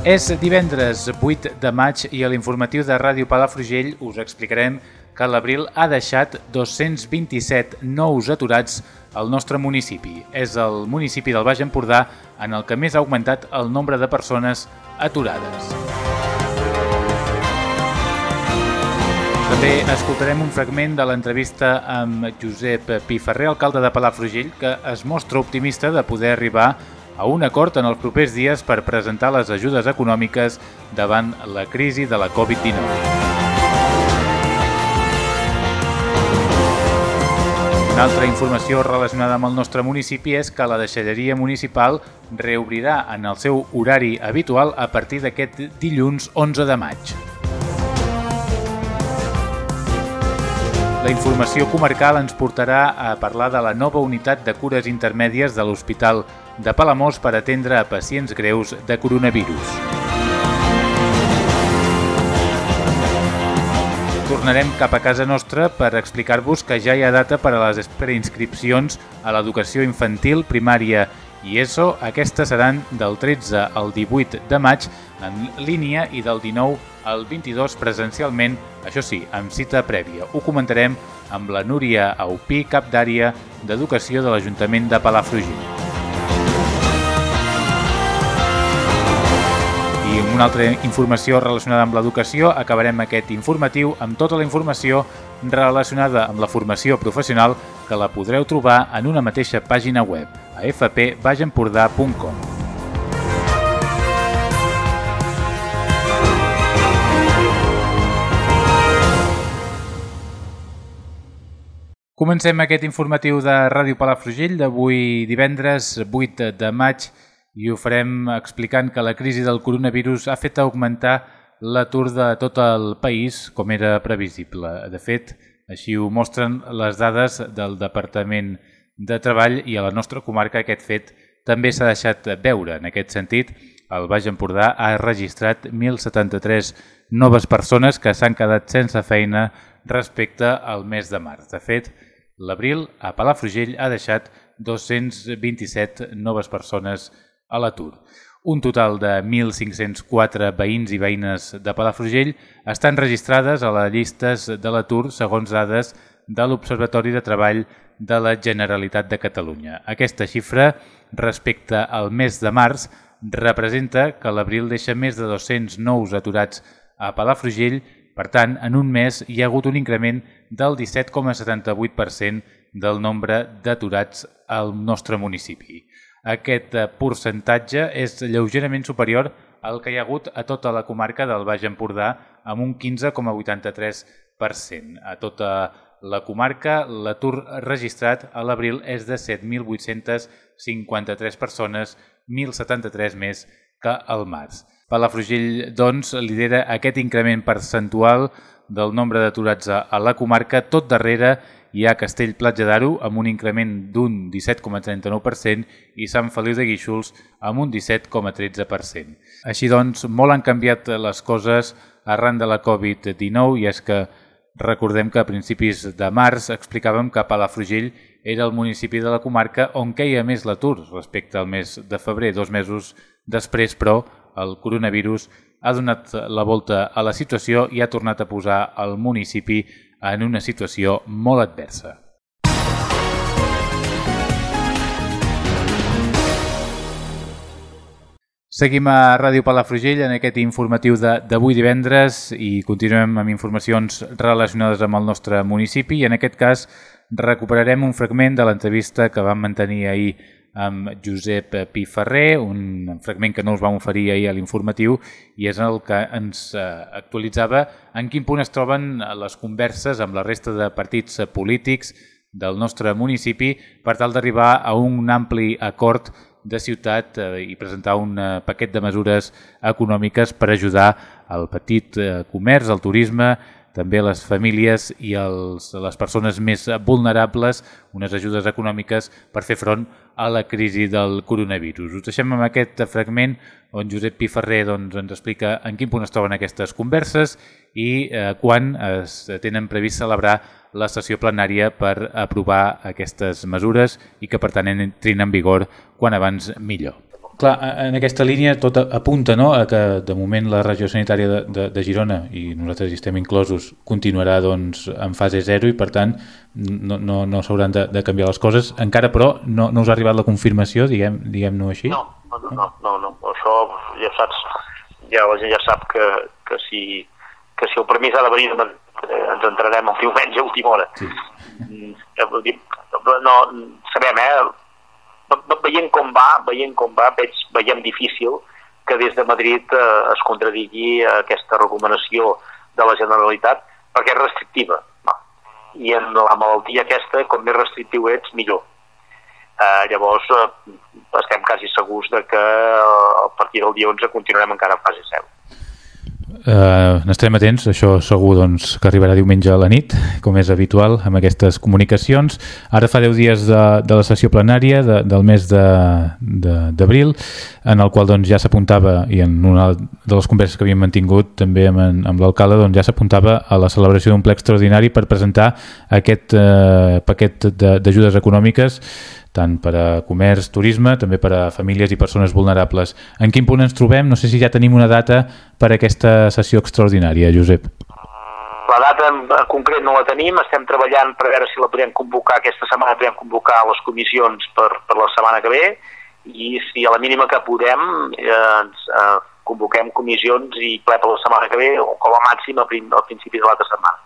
És divendres 8 de maig i a l'informatiu de Ràdio Palafrugell us explicarem que l'abril ha deixat 227 nous aturats al nostre municipi. És el municipi del Baix Empordà en el que més ha augmentat el nombre de persones aturades. També escoltarem un fragment de l'entrevista amb Josep Piferrer, alcalde de Palafrugell, que es mostra optimista de poder arribar a un acord en els propers dies per presentar les ajudes econòmiques davant la crisi de la Covid-19. Una altra informació relacionada amb el nostre municipi és que la deixalleria municipal reobrirà en el seu horari habitual a partir d'aquest dilluns 11 de maig. La informació comarcal ens portarà a parlar de la nova unitat de cures intermèdies de l'Hospital de Palamós per atendre a pacients greus de coronavirus. Tornarem cap a casa nostra per explicar-vos que ja hi ha data per a les preinscripcions a l'educació infantil, primària i ESO. Aquestes seran del 13 al 18 de maig en línia i del 19 al 22 presencialment, això sí, amb cita prèvia. Ho comentarem amb la Núria Aupí, cap d'àrea d'Educació de l'Ajuntament de Palafrugell. Una altra informació relacionada amb l'educació, acabarem aquest informatiu amb tota la informació relacionada amb la formació professional que la podreu trobar en una mateixa pàgina web, a fpbaixempordà.com. Comencem aquest informatiu de Ràdio Palafrugell d'avui divendres 8 de maig i ho farem explicant que la crisi del coronavirus ha fet augmentar l'atur de tot el país com era previsible. De fet, així ho mostren les dades del Departament de Treball i a la nostra comarca aquest fet també s'ha deixat veure. En aquest sentit, el Baix Empordà ha registrat 1.073 noves persones que s'han quedat sense feina respecte al mes de març. De fet, L'abril, a Palafrugell, ha deixat 227 noves persones a l'atur. Un total de 1.504 veïns i veïnes de Palafrugell estan registrades a les llistes de l'atur segons dades de l'Observatori de Treball de la Generalitat de Catalunya. Aquesta xifra, respecte al mes de març, representa que l'abril deixa més de 200 nous aturats a Palafrugell per tant, en un mes hi ha hagut un increment del 17,78% del nombre d'aturats al nostre municipi. Aquest eh, percentatge és lleugerament superior al que hi ha hagut a tota la comarca del Baix Empordà amb un 15,83%. A tota la comarca, l'atur registrat a l'abril és de 7.853 persones, 1.073 més que al març. Palafrugell, doncs, lidera aquest increment percentual del nombre d'aturats a, la comarca. Tot darrere hi ha Castell Platja d'Aro amb un increment d'un 17,39% i Sant Feliu de Guíxols amb un 17,13%. Així doncs, molt han canviat les coses arran de la Covid-19 i és que recordem que a principis de març explicàvem que Palafrugell era el municipi de la comarca on queia més l'atur respecte al mes de febrer, dos mesos després, però el coronavirus ha donat la volta a la situació i ha tornat a posar el municipi en una situació molt adversa. Seguim a Ràdio Palafrugell en aquest informatiu d'avui divendres i continuem amb informacions relacionades amb el nostre municipi i en aquest cas recuperarem un fragment de l'entrevista que vam mantenir ahir amb Josep Piferrer, un fragment que no us vam oferir ahir a l'informatiu i és el que ens eh, actualitzava. En quin punt es troben les converses amb la resta de partits polítics del nostre municipi per tal d'arribar a un ampli acord de ciutat eh, i presentar un eh, paquet de mesures econòmiques per ajudar al petit comerç, al turisme, també les famílies i els, les persones més vulnerables unes ajudes econòmiques per fer front a la crisi del coronavirus. Us deixem amb aquest fragment on Josep Piferrer doncs, ens explica en quin punt es troben aquestes converses i eh, quan es tenen previst celebrar la sessió plenària per aprovar aquestes mesures i que per tant entrin en vigor quan abans millor. Clar, en aquesta línia tot apunta no, a que de moment la regió sanitària de, de, de Girona, i nosaltres hi estem inclosos, continuarà doncs, en fase 0 i per tant no, no, no s'hauran de, de canviar les coses. Encara però no, no us ha arribat la confirmació, diguem-no diguem així? No, no, no, no, no, això ja saps, ja la gent ja sap que, que, si, que si el permís ha de venir eh, ens entrarem el diumenge a última hora. Sí. Mm, no, sabem, eh? Veient com va, veient com va, veig, veiem difícil que des de Madrid eh, es contradigui aquesta recomanació de la Generalitat perquè és restrictiva. No. I en la malaltia aquesta, com més restrictiu ets, millor. Eh, llavors, eh, estem quasi segurs de que eh, a partir del dia 11 continuarem encara en fase 7. Uh, N'estarem atents, això segur doncs, que arribarà diumenge a la nit, com és habitual amb aquestes comunicacions. Ara fa 10 dies de, de la sessió plenària de, del mes d'abril, en el qual doncs, ja s'apuntava, i en una de les converses que havíem mantingut també amb, amb l'alcalde, doncs, ja s'apuntava a la celebració d'un ple extraordinari per presentar aquest uh, paquet d'ajudes econòmiques tant per a comerç, turisme, també per a famílies i persones vulnerables. En quin punt ens trobem? No sé si ja tenim una data per a aquesta sessió extraordinària, Josep. La data en concret no la tenim, estem treballant per veure si la podem convocar, aquesta setmana podem convocar les comissions per, per la setmana que ve i si a la mínima que podem eh, ens eh, convoquem comissions i ple per la setmana que ve o com a màxim al principi de l'altra setmana.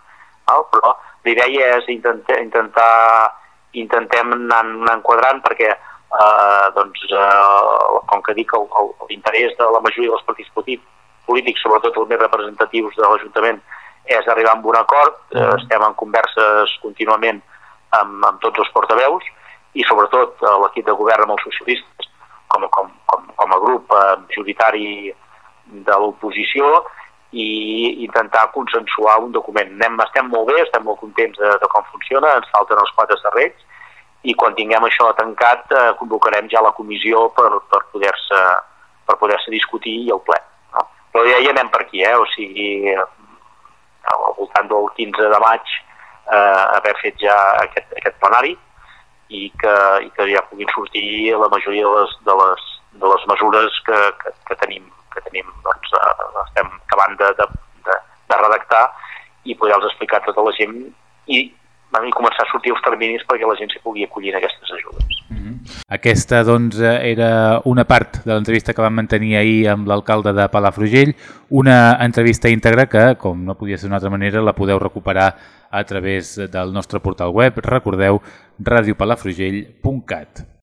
Val? Però la idea és intentar, intentar intentem anar, anar enquadrant perquè eh, doncs, eh, com que dic l'interès de la majoria dels partits polítics, sobretot els més representatius de l'Ajuntament, és arribar a un acord, eh, mm. estem en converses contínuament amb, amb tots els portaveus i sobretot eh, l'equip de govern amb els socialistes com, com, com, com a grup eh, majoritari de l'oposició i intentar consensuar un document. Anem, estem molt bé, estem molt contents de, de com funciona, ens falten els quatre serrells i quan tinguem això tancat eh, convocarem ja la comissió per, per poder-se per poder-se discutir i el ple. No? Però ja hi anem per aquí, eh? o sigui, al voltant del 15 de maig eh, haver fet ja aquest, aquest plenari i que, i que ja puguin sortir la majoria de les, de les, de les mesures que, que, que tenim que tenim, doncs, eh, estem acabant de, de, de, de redactar i poder-los explicar a tota la gent i, i començar a sortir els terminis perquè la gent s'hi pugui acollir en aquestes ajudes. Mm -hmm. Aquesta doncs, era una part de l'entrevista que vam mantenir ahir amb l'alcalde de Palafrugell, una entrevista íntegra que, com no podia ser d'una altra manera, la podeu recuperar a través del nostre portal web, recordeu, radiopalafrugell.cat.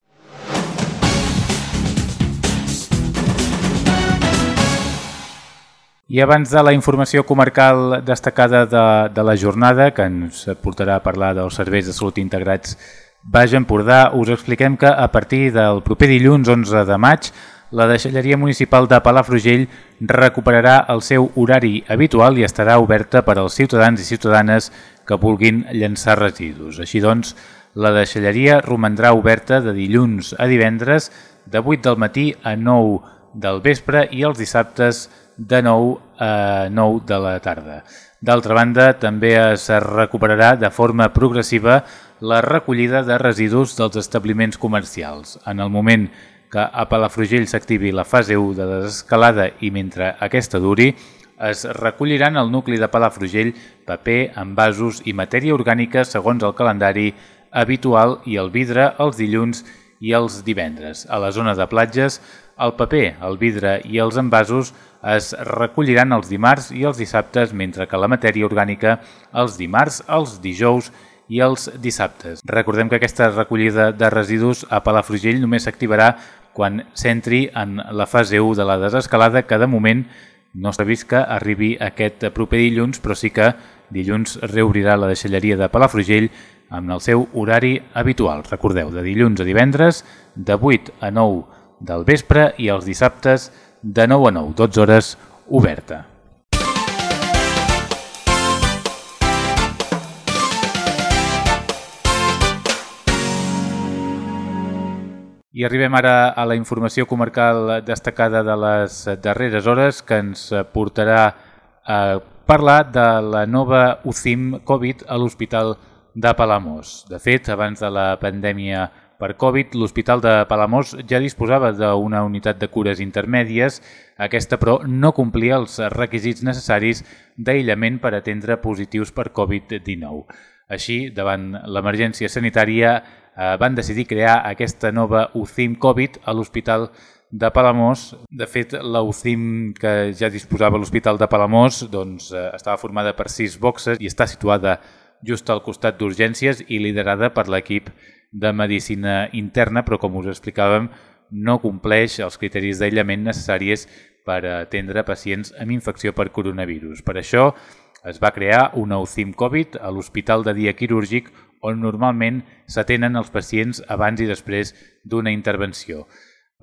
I abans de la informació comarcal destacada de, de la jornada, que ens portarà a parlar dels serveis de salut integrats Baix Empordà, us expliquem que a partir del proper dilluns 11 de maig la deixalleria municipal de Palafrugell recuperarà el seu horari habitual i estarà oberta per als ciutadans i ciutadanes que vulguin llançar residus. Així doncs, la deixalleria romandrà oberta de dilluns a divendres de 8 del matí a 9 del vespre i els dissabtes de 9 a 9 de la tarda. D'altra banda, també es recuperarà de forma progressiva la recollida de residus dels establiments comercials. En el moment que a Palafrugell s'activi la fase 1 de desescalada i mentre aquesta duri, es recolliran al nucli de Palafrugell paper, envasos i matèria orgànica segons el calendari habitual i el vidre els dilluns i els divendres. A la zona de platges, el paper, el vidre i els envasos es recolliran els dimarts i els dissabtes, mentre que la matèria orgànica els dimarts, els dijous i els dissabtes. Recordem que aquesta recollida de residus a Palafrugell només s'activarà quan s'entri en la fase 1 de la desescalada, que de moment no està vist que arribi aquest proper dilluns, però sí que dilluns reobrirà la deixalleria de Palafrugell amb el seu horari habitual. Recordeu, de dilluns a divendres, de 8 a 9 del vespre i els dissabtes de 9 a 9, 12 hores oberta. I arribem ara a la informació comarcal destacada de les darreres hores que ens portarà a parlar de la nova UCIM Covid a l'Hospital de Palamós. De fet, abans de la pandèmia per Covid, l'Hospital de Palamós ja disposava d'una unitat de cures intermèdies, aquesta però no complia els requisits necessaris d'aïllament per atendre positius per Covid-19. Així, davant l'emergència sanitària, eh, van decidir crear aquesta nova UCIM Covid a l'Hospital de Palamós. De fet, la UCIM que ja disposava l'Hospital de Palamós doncs, eh, estava formada per sis boxes i està situada just al costat d'urgències i liderada per l'equip de Medicina Interna, però com us explicàvem, no compleix els criteris d'aïllament necessaris per atendre pacients amb infecció per coronavirus. Per això es va crear una UCIM Covid a l'Hospital de Dia Quirúrgic on normalment s'atenen els pacients abans i després d'una intervenció.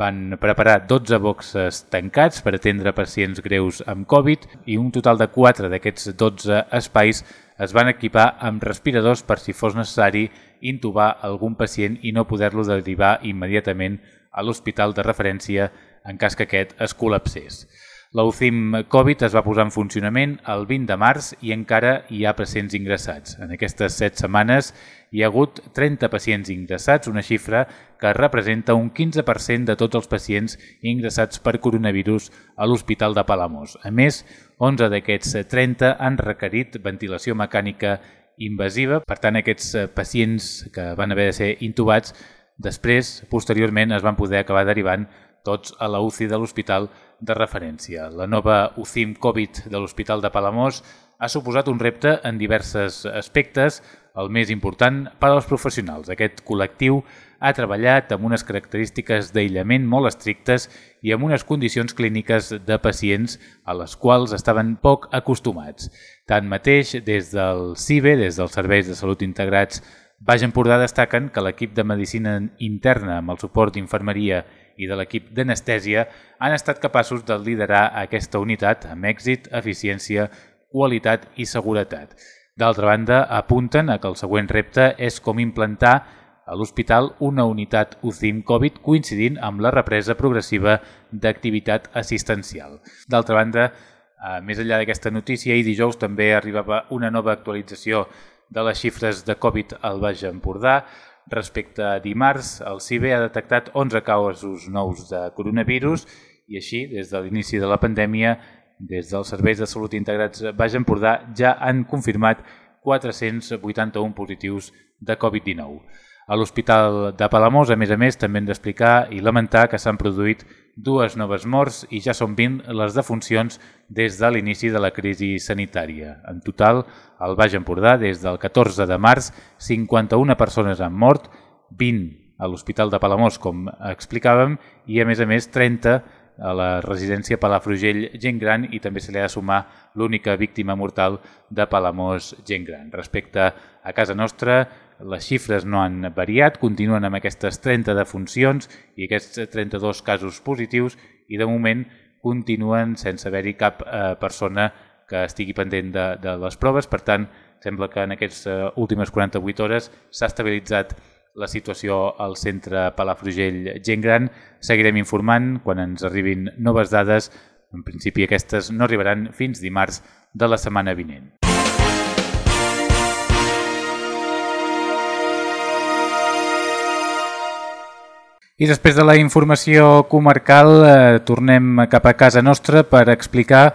Van preparar 12 boxes tancats per atendre pacients greus amb Covid i un total de 4 d'aquests 12 espais es van equipar amb respiradors per si fos necessari intubar algun pacient i no poder-lo derivar immediatament a l'hospital de referència en cas que aquest es col·lapsés. La UCIM Covid es va posar en funcionament el 20 de març i encara hi ha pacients ingressats. En aquestes 7 setmanes hi ha hagut 30 pacients ingressats, una xifra que representa un 15% de tots els pacients ingressats per coronavirus a l'Hospital de Palamós. A més, 11 d'aquests 30 han requerit ventilació mecànica invasiva, per tant aquests pacients que van haver de ser intubats després, posteriorment, es van poder acabar derivant tots a la UCI de l'hospital de referència. La nova UCIM Covid de l'Hospital de Palamós ha suposat un repte en diversos aspectes, el més important per als professionals. Aquest col·lectiu ha treballat amb unes característiques d'aïllament molt estrictes i amb unes condicions clíniques de pacients a les quals estaven poc acostumats. Tanmateix, des del CIBE, des dels Serveis de Salut Integrats Baix Empordà destaquen que l'equip de Medicina Interna amb el suport d'infermeria i de l'equip d'anestèsia han estat capaços de liderar aquesta unitat amb èxit, eficiència, qualitat i seguretat. D'altra banda, apunten a que el següent repte és com implantar a l'hospital una unitat UCIM Covid coincidint amb la represa progressiva d'activitat assistencial. D'altra banda, eh, més enllà d'aquesta notícia, i dijous també arribava una nova actualització de les xifres de Covid al Baix Empordà, Respecte a dimarts, el CIBE ha detectat 11 casos nous de coronavirus i així, des de l'inici de la pandèmia, des dels serveis de salut integrats Baix Empordà ja han confirmat 481 positius de Covid-19. A l'Hospital de Palamós, a més a més, també hem d'explicar i lamentar que s'han produït dues noves morts i ja són 20 les defuncions des de l'inici de la crisi sanitària. En total, al Baix Empordà, des del 14 de març, 51 persones han mort, 20 a l'Hospital de Palamós, com explicàvem, i a més a més 30 a la residència Palafrugell Gent Gran i també se li ha de sumar l'única víctima mortal de Palamós Gent Gran. Respecte a casa nostra, les xifres no han variat, continuen amb aquestes 30 defuncions i aquests 32 casos positius i de moment continuen sense haver-hi cap eh, persona que estigui pendent de, de les proves. Per tant, sembla que en aquestes eh, últimes 48 hores s'ha estabilitzat la situació al centre Palafrugell Gent Gran. Seguirem informant quan ens arribin noves dades. En principi aquestes no arribaran fins dimarts de la setmana vinent. I després de la informació comarcal eh, tornem cap a casa nostra per explicar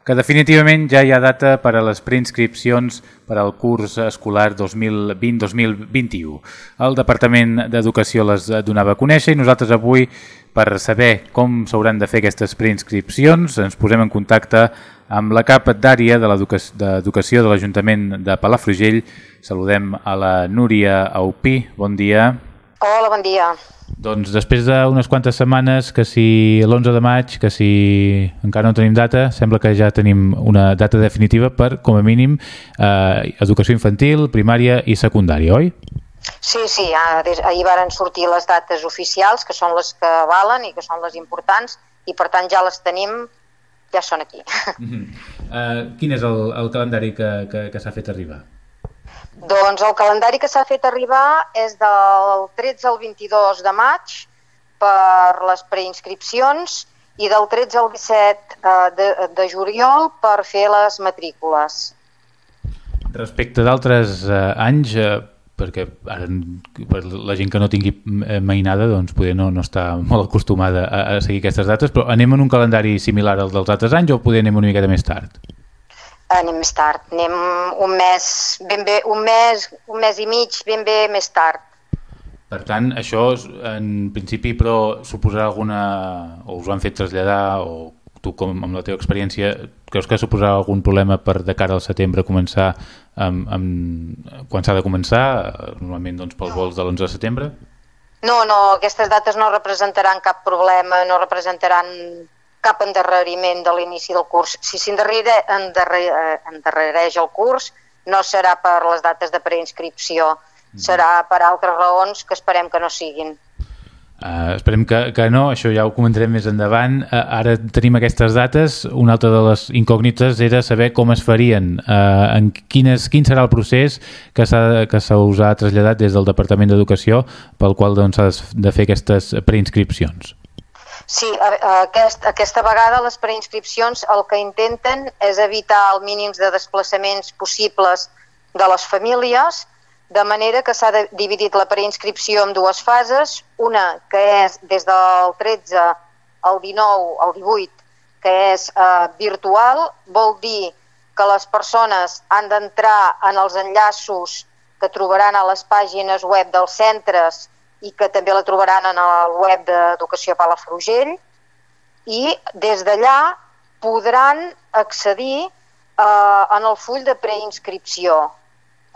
que definitivament ja hi ha data per a les preinscripcions per al curs escolar 2020-2021. El Departament d'Educació les donava a conèixer i nosaltres avui, per saber com s'hauran de fer aquestes preinscripcions, ens posem en contacte amb la cap d'àrea de l'Educació de l'Ajuntament de Palafrugell. Saludem a la Núria Aupí. Bon dia. Hola, bon dia. Doncs després d'unes quantes setmanes, que si l'11 de maig, que si encara no tenim data, sembla que ja tenim una data definitiva per, com a mínim, eh, educació infantil, primària i secundària, oi? Sí, sí, ahir varen sortir les dates oficials, que són les que valen i que són les importants, i per tant ja les tenim, ja són aquí. Uh -huh. uh, quin és el, el calendari que, que, que s'ha fet arribar? Doncs el calendari que s'ha fet arribar és del 13 al 22 de maig per les preinscripcions i del 13 al 17 eh, de, de juliol per fer les matrícules. Respecte d'altres eh, anys, eh, perquè ara, per la gent que no tingui eh, mainada doncs poder no, no està molt acostumada a, a seguir aquestes dates, però anem en un calendari similar al dels altres anys o poder anem una miqueta més tard? Anem més tard, anem un mes, ben bé, un mes, un mes i mig ben bé més tard. Per tant, això en principi però suposarà alguna, o us ho han fet traslladar, o tu com amb la teva experiència, creus que suposarà algun problema per de cara al setembre començar amb, amb, quan s'ha de començar, normalment doncs, pels vols de l'11 de setembre? No, no, aquestes dates no representaran cap problema, no representaran cap endarreriment de l'inici del curs. Si s'endarrereix el curs, no serà per les dates de preinscripció, mm. serà per altres raons que esperem que no siguin. Uh, esperem que, que no, això ja ho comentarem més endavant. Uh, ara tenim aquestes dates. Una altra de les incògnites era saber com es farien, uh, en quines, quin serà el procés que s'ha que us ha traslladat des del Departament d'Educació pel qual s'ha doncs, de fer aquestes preinscripcions. Sí, aquest, aquesta vegada les preinscripcions el que intenten és evitar el mínims de desplaçaments possibles de les famílies, de manera que s'ha dividit la preinscripció en dues fases, una que és des del 13 al 19 al 18, que és eh, virtual, vol dir que les persones han d'entrar en els enllaços que trobaran a les pàgines web dels centres i que també la trobaran en el web d'Educació Palafrugell i des d'allà podran accedir eh, en el full de preinscripció.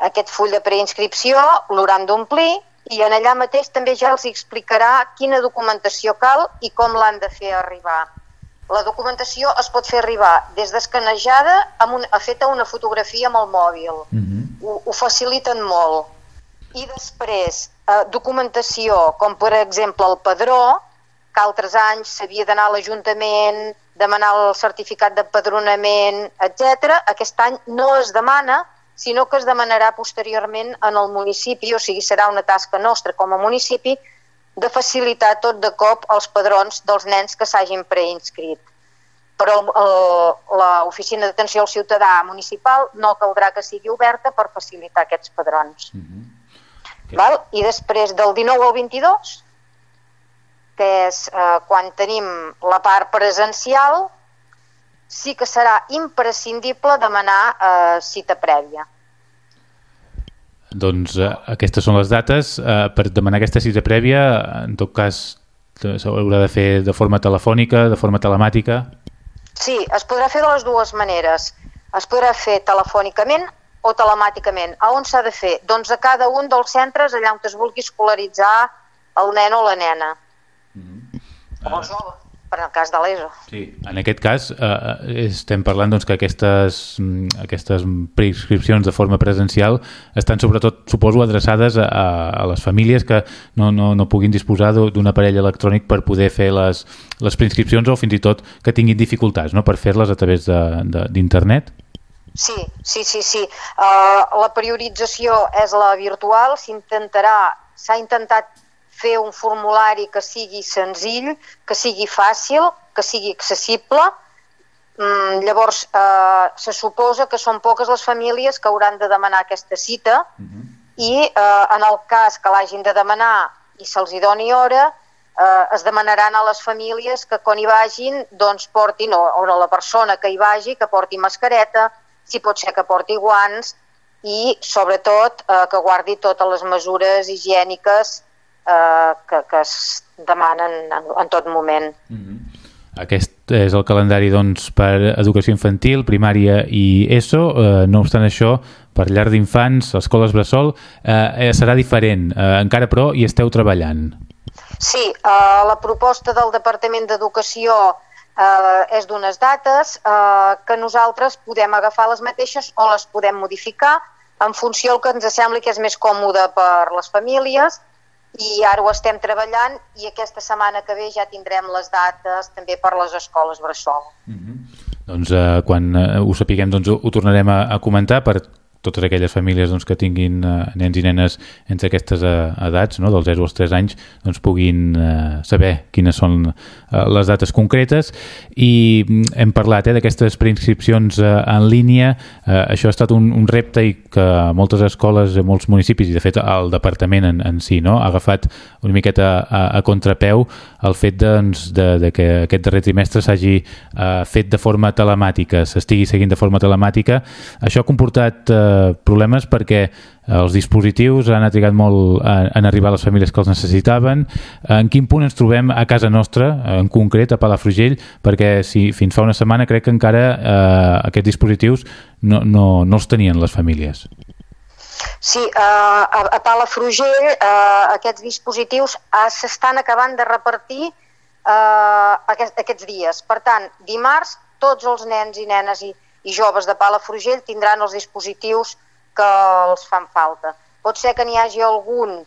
Aquest full de preinscripció l'hauran d'omplir i en allà mateix també ja els explicarà quina documentació cal i com l'han de fer arribar. La documentació es pot fer arribar des d'escanejada amb un, a feta una fotografia amb el mòbil. Uh mhm. -huh. ho, ho faciliten molt. I després, eh, documentació, com per exemple el padró, que altres anys s'havia d'anar a l'Ajuntament, demanar el certificat d'empadronament, etc. Aquest any no es demana, sinó que es demanarà posteriorment en el municipi, o sigui, serà una tasca nostra com a municipi, de facilitar tot de cop els padrons dels nens que s'hagin preinscrit. Però l'oficina d'atenció al ciutadà municipal no caldrà que sigui oberta per facilitar aquests padrons. Mm -hmm. Val? I després del 19 al 22, que és eh, quan tenim la part presencial, sí que serà imprescindible demanar eh, cita prèvia. Doncs eh, aquestes són les dates. Eh, per demanar aquesta cita prèvia, en tot cas, s'haurà de fer de forma telefònica, de forma telemàtica? Sí, es podrà fer de les dues maneres. Es podrà fer telefònicament o telemàticament. A on s'ha de fer? Doncs a cada un dels centres allà on es vulgui escolaritzar el nen o la nena. Mm -hmm. O el jove, per el cas de l'ESO. Sí, en aquest cas eh, estem parlant doncs, que aquestes, mm, aquestes preinscripcions de forma presencial estan sobretot, suposo, adreçades a, a les famílies que no, no, no puguin disposar d'un aparell electrònic per poder fer les, les preinscripcions o fins i tot que tinguin dificultats no? per fer-les a través d'internet. Sí, sí, sí, sí. Uh, la priorització és la virtual, s'intentarà, s'ha intentat fer un formulari que sigui senzill, que sigui fàcil, que sigui accessible. Mm, llavors, eh, se suposa que són poques les famílies que hauran de demanar aquesta cita uh. -huh. i eh, en el cas que l'hagin de demanar i se'ls hi doni hora, eh, es demanaran a les famílies que quan hi vagin doncs portin, o, o a la persona que hi vagi, que porti mascareta, si pot ser que porti guants i sobretot eh, que guardi totes les mesures higièniques eh, que, que es demanen en, en tot moment. Mm -hmm. Aquest és el calendari doncs, per educació infantil, primària i ESO. Eh, no obstant això, per llar d'infants, escoles Bressol, eh, serà diferent. Eh, encara, però, hi esteu treballant. Sí, eh, la proposta del Departament d'Educació eh, és d'unes dates eh, que nosaltres podem agafar les mateixes o les podem modificar en funció del que ens sembli que és més còmode per les famílies i ara ho estem treballant i aquesta setmana que ve ja tindrem les dates també per les escoles Bressol. Mm -hmm. Doncs eh, quan eh, ho sapiguem doncs, ho, ho tornarem a, a comentar per totes aquelles famílies doncs, que tinguin eh, nens i nenes entre aquestes eh, edats, no? dels 0 als 3 anys, doncs, puguin eh, saber quines són eh, les dates concretes i mm, hem parlat eh, d'aquestes preinscripcions eh, en línia, eh, això ha estat un, un repte i que moltes escoles, molts municipis i de fet el departament en, en si no? ha agafat una miqueta a, a contrapeu el fet doncs, de, de que aquest darrer trimestre s'hagi eh, fet de forma telemàtica, s'estigui seguint de forma telemàtica. Això ha comportat eh, problemes perquè els dispositius han trigat molt en arribar a les famílies que els necessitaven. En quin punt ens trobem a casa nostra, en concret a Palafrugell, perquè si fins fa una setmana crec que encara eh, aquests dispositius no, no, no els tenien les famílies. Sí, eh, a, a Palafrugell eh, aquests dispositius eh, s'estan acabant de repartir eh, aquest, aquests dies. Per tant, dimarts tots els nens i nenes i, i joves de Palafrugell tindran els dispositius que els fan falta. Pot ser que n'hi hagi algun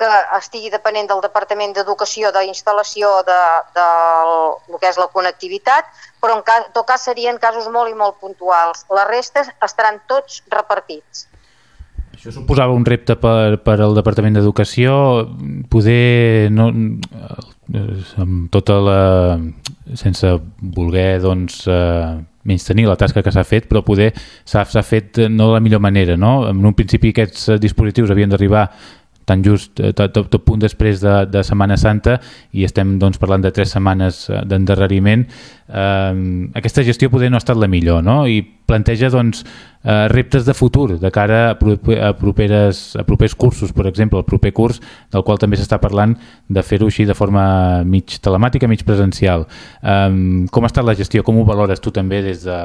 que estigui depenent del Departament d'Educació d'instal·lació de, de el que és la connectivitat, però en, cas, en tot cas serien casos molt i molt puntuals. Les restes estaran tots repartits. Això suposava un repte per, per al Departament d'Educació, poder, no, amb tota la... sense voler, doncs, eh, menys tenir la tasca que s'ha fet, però poder s'ha fet no de la millor manera. No? En un principi aquests dispositius havien d'arribar tan just eh, tot, tot, tot punt després de, de Setmana Santa i estem doncs, parlant de tres setmanes eh, d'endarreriment eh, aquesta gestió poder no ha estat la millor no? i planteja doncs, eh, reptes de futur de cara a, a, properes, a propers cursos, per exemple, el proper curs del qual també s'està parlant de fer-ho així de forma mig telemàtica, mig presencial. Um, com ha estat la gestió? Com ho valores tu també des de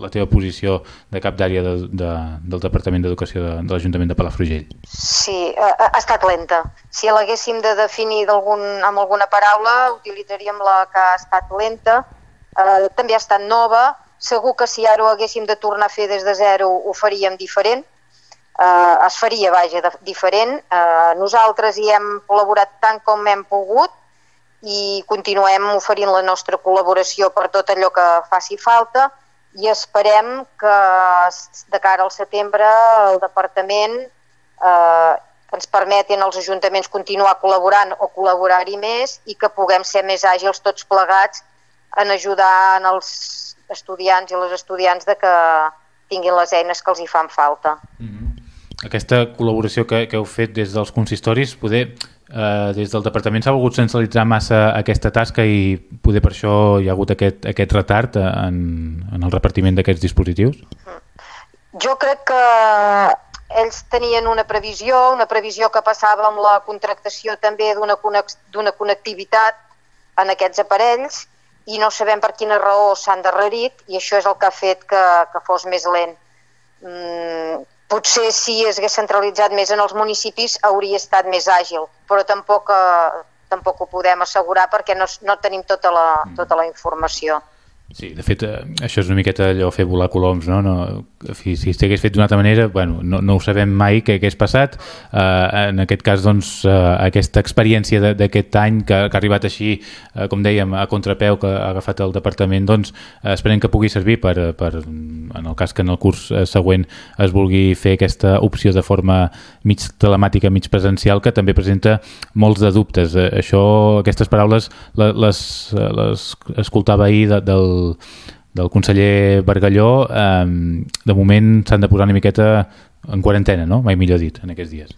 la teva posició de cap d'àrea de, de, del Departament d'Educació de, de l'Ajuntament de Palafrugell? Sí, ha, ha estat lenta. Si l'haguéssim de definir algun, amb alguna paraula, utilitzaríem la que ha estat lenta. Eh, també ha estat nova, Segur que si ara ho haguéssim de tornar a fer des de zero ho faríem diferent, eh, es faria, vaja, de, diferent. Eh, nosaltres hi hem col·laborat tant com hem pogut i continuem oferint la nostra col·laboració per tot allò que faci falta i esperem que de cara al setembre el departament eh, ens permetin als ajuntaments continuar col·laborant o col·laborar-hi més i que puguem ser més àgils tots plegats en ajudar en els estudiants i les estudiants de que tinguin les eines que els hi fan falta. Mm -hmm. Aquesta col·laboració que, que heu fet des dels consistoris, poder eh, des del departament s'ha volgut centralitzar massa aquesta tasca i poder per això hi ha hagut aquest, aquest retard en, en el repartiment d'aquests dispositius? Mm. Jo crec que ells tenien una previsió, una previsió que passava amb la contractació també d'una connectivitat en aquests aparells i no sabem per quina raó s'han darrerit i això és el que ha fet que, que fos més lent. Mm, potser si es hagués centralitzat més en els municipis hauria estat més àgil, però tampoc, eh, tampoc ho podem assegurar perquè no, no tenim tota la, tota la informació. Sí, de fet, eh, això és una miqueta allò fer volar coloms, no? no si, si s'hagués fet d'una altra manera, bueno, no, no ho sabem mai què hagués passat. Uh, en aquest cas, doncs, uh, aquesta experiència d'aquest any que, que ha arribat així, uh, com dèiem, a contrapeu que ha agafat el departament, doncs, uh, esperem que pugui servir per, per, en el cas que en el curs següent es vulgui fer aquesta opció de forma mig telemàtica, mig presencial, que també presenta molts de dubtes. Uh, això, aquestes paraules les, les, escoltava ahir de, del del conseller Bargalló, eh, de moment s'han de posar una miqueta en quarantena, no? Mai millor dit, en aquests dies.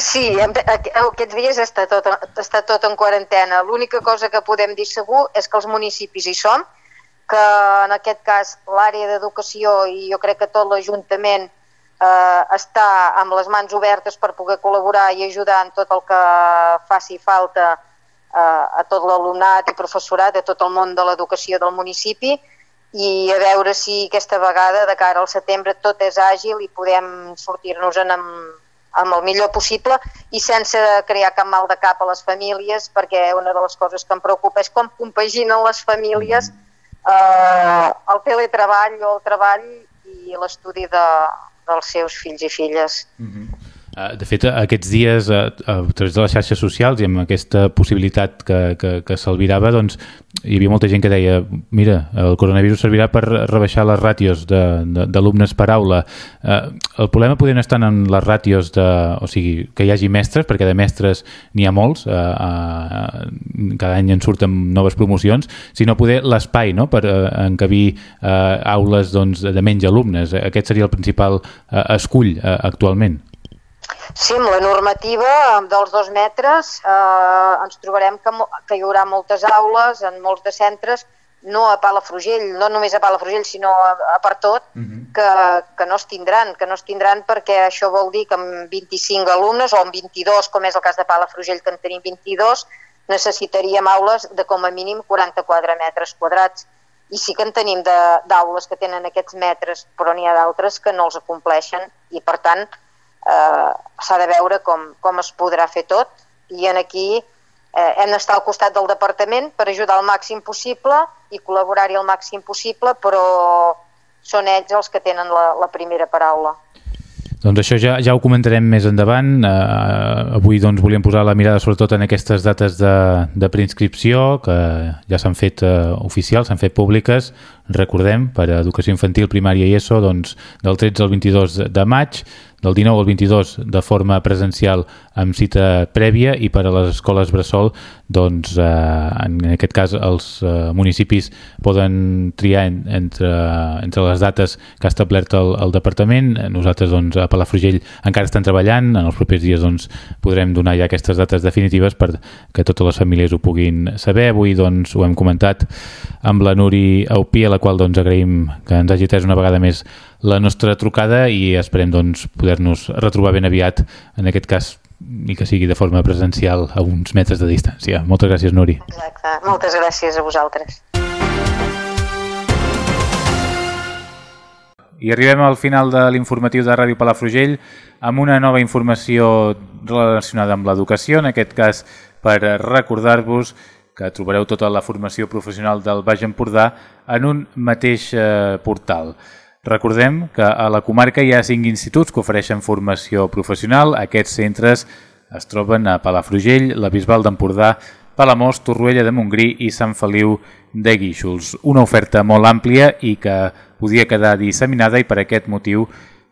Sí, aquests dies està tot, està tot en quarantena. L'única cosa que podem dir segur és que els municipis hi som, que en aquest cas l'àrea d'educació i jo crec que tot l'Ajuntament eh, està amb les mans obertes per poder col·laborar i ajudar en tot el que faci falta a tot l'alumnat i professorat, de tot el món de l'educació del municipi i a veure si aquesta vegada, de cara al setembre, tot és àgil i podem sortir-nos-en amb, amb el millor possible i sense crear cap mal de cap a les famílies, perquè una de les coses que em preocupa és com compaginen les famílies eh, el teletreball o el treball i l'estudi de, dels seus fills i filles. Mm -hmm. Eh, de fet, aquests dies, a, a través de les xarxes socials i amb aquesta possibilitat que, que, que s'albirava, doncs, hi havia molta gent que deia mira, el coronavirus servirà per rebaixar les ràtios d'alumnes per aula. Eh, el problema podria estar en les ràtios de, o sigui, que hi hagi mestres, perquè de mestres n'hi ha molts, eh, eh, cada any en surten noves promocions, sinó poder l'espai no? per eh, encabir eh, aules doncs, de menys alumnes. Aquest seria el principal eh, escull eh, actualment. Sí, amb la normativa dels dos metres eh, ens trobarem que, que hi haurà moltes aules en molts de centres, no a Palafrugell, no només a Palafrugell, sinó a, a per tot, uh mhm. -huh. que, que no es tindran, que no es tindran perquè això vol dir que amb 25 alumnes o amb 22, com és el cas de Palafrugell, que en tenim 22, necessitaríem aules de com a mínim 44 metres quadrats. I sí que en tenim d'aules que tenen aquests metres, però n'hi ha d'altres que no els acompleixen i, per tant, eh, s'ha de veure com, com es podrà fer tot i en aquí eh, hem d'estar al costat del departament per ajudar al màxim possible i col·laborar-hi al màxim possible, però són ells els que tenen la, la primera paraula. Doncs això ja, ja ho comentarem més endavant. Uh, avui doncs, volíem posar la mirada sobretot en aquestes dates de, de preinscripció que ja s'han fet uh, oficials, s'han fet públiques. Recordem, per a educació infantil, primària i ESO, doncs, del 13 al 22 de maig del 19 al 22 de forma presencial amb cita prèvia i per a les escoles Bressol doncs, eh, en aquest cas els eh, municipis poden triar en, entre, entre les dates que ha establert el, el departament. Nosaltres doncs, a Palafrugell encara estan treballant, en els propers dies doncs, podrem donar ja aquestes dates definitives per que totes les famílies ho puguin saber. Avui doncs, ho hem comentat amb la Nuri Aupí, a la qual doncs, agraïm que ens hagi tès una vegada més la nostra trucada i esperem doncs, poder-nos retrobar ben aviat, en aquest cas ni que sigui de forma presencial a uns metres de distància. Moltes gràcies, Nuri. Exacte. Moltes gràcies a vosaltres. I arribem al final de l'informatiu de Ràdio Palafrugell amb una nova informació relacionada amb l'educació, en aquest cas per recordar-vos que trobareu tota la formació professional del Baix Empordà en un mateix eh, portal. Recordem que a la comarca hi ha cinc instituts que ofereixen formació professional. Aquests centres es troben a Palafrugell, la Bisbal d'Empordà, Palamós, Torroella de Montgrí i Sant Feliu de Guíxols. Una oferta molt àmplia i que podia quedar disseminada i per aquest motiu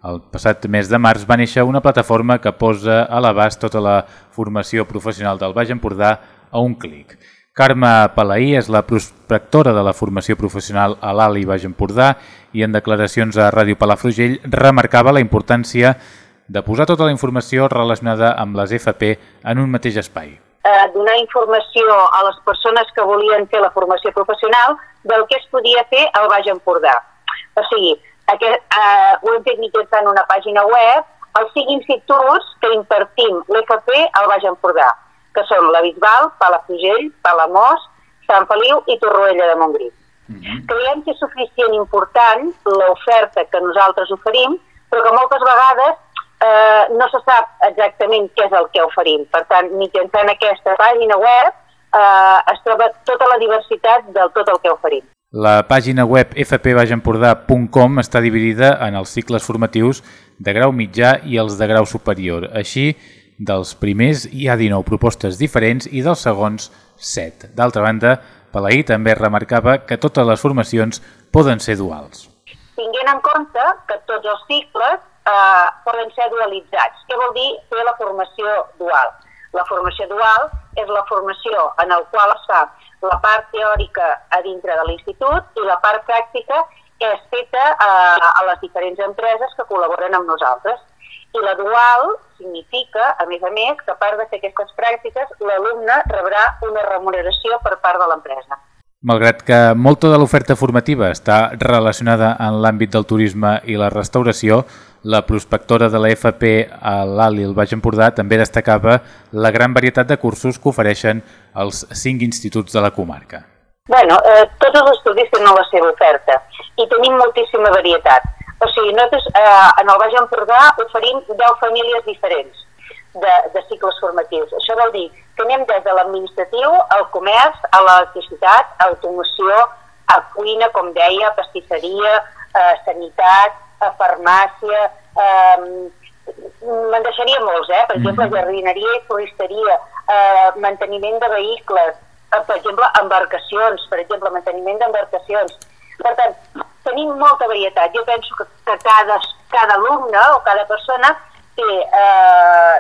el passat mes de març va néixer una plataforma que posa a l'abast tota la formació professional del Baix Empordà a un clic. Carme Palaí és la prospectora de la formació professional a l'Ali Baix Empordà i en declaracions a Ràdio Palafrugell remarcava la importància de posar tota la informació relacionada amb les FP en un mateix espai. Eh, donar informació a les persones que volien fer la formació professional del que es podia fer al Baix Empordà. O sigui, aquest, eh, ho hem fet mitjançant una pàgina web, els cinc instituts que impartim l'FP al Baix Empordà que són la Bisbal, Palafrugell, Palamós, Sant Feliu i Torroella de Montgrí. Mm -hmm. Creiem que és suficient important l'oferta que nosaltres oferim, però que moltes vegades eh, no se sap exactament què és el que oferim. Per tant, mitjançant aquesta pàgina web eh, es troba tota la diversitat del tot el que oferim. La pàgina web fpbaixempordà.com està dividida en els cicles formatius de grau mitjà i els de grau superior. Així, dels primers hi ha 19 propostes diferents i dels segons 7. D'altra banda, Palaí també remarcava que totes les formacions poden ser duals. Tinguent en compte que tots els cicles eh, poden ser dualitzats. Què vol dir fer la formació dual? La formació dual és la formació en el qual es fa la part teòrica a dintre de l'institut i la part pràctica és feta a, eh, a les diferents empreses que col·laboren amb nosaltres I la dual significa, a més a més, que a part de fer aquestes pràctiques, l'alumne rebrà una remuneració per part de l'empresa. Malgrat que molta de l'oferta formativa està relacionada en l'àmbit del turisme i la restauració, la prospectora de la FP a l'Alt i el Baix Empordà també destacava la gran varietat de cursos que ofereixen els cinc instituts de la comarca. Bueno, eh, tots els estudis tenen la seva oferta i tenim moltíssima varietat. O sigui, nosaltres eh, en el Baix Empordà oferim 10 famílies diferents de, de cicles formatius. Això vol dir que anem des de l'administratiu, al comerç, a l'electricitat, a automoció, a cuina, com deia, pastisseria, a sanitat, a farmàcia, eh, me'n deixaria molts, eh? per exemple, mhm. jardineria i floristeria, eh, manteniment de vehicles, eh, per exemple, embarcacions, per exemple, manteniment d'embarcacions. Per tant, tenim molta varietat. Jo penso que, que cada, cada alumne o cada persona té, eh,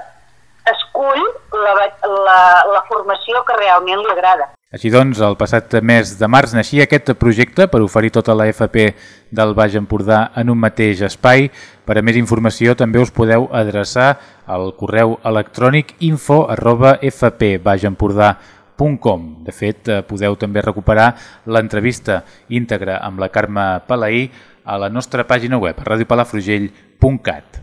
escull la, la, la formació que realment li agrada. Així doncs, el passat mes de març naixia aquest projecte per oferir tota la FP del Baix Empordà en un mateix espai. Per a més informació també us podeu adreçar al correu electrònic info arroba fpbaixempordà.com www.radiopalafrugell.com. De fet, eh, podeu també recuperar l'entrevista íntegra amb la Carme Palaí a la nostra pàgina web, radiopalafrugell.cat.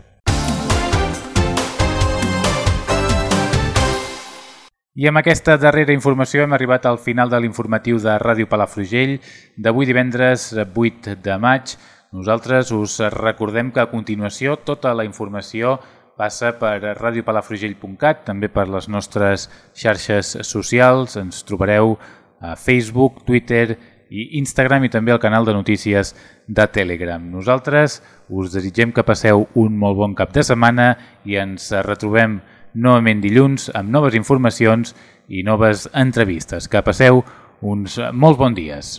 I amb aquesta darrera informació hem arribat al final de l'informatiu de Ràdio Palafrugell d'avui divendres 8 de maig. Nosaltres us recordem que a continuació tota la informació passa per radiopalafrugell.cat, també per les nostres xarxes socials. Ens trobareu a Facebook, Twitter i Instagram i també al canal de notícies de Telegram. Nosaltres us desitgem que passeu un molt bon cap de setmana i ens retrobem novament dilluns amb noves informacions i noves entrevistes. Que passeu uns molt bons dies.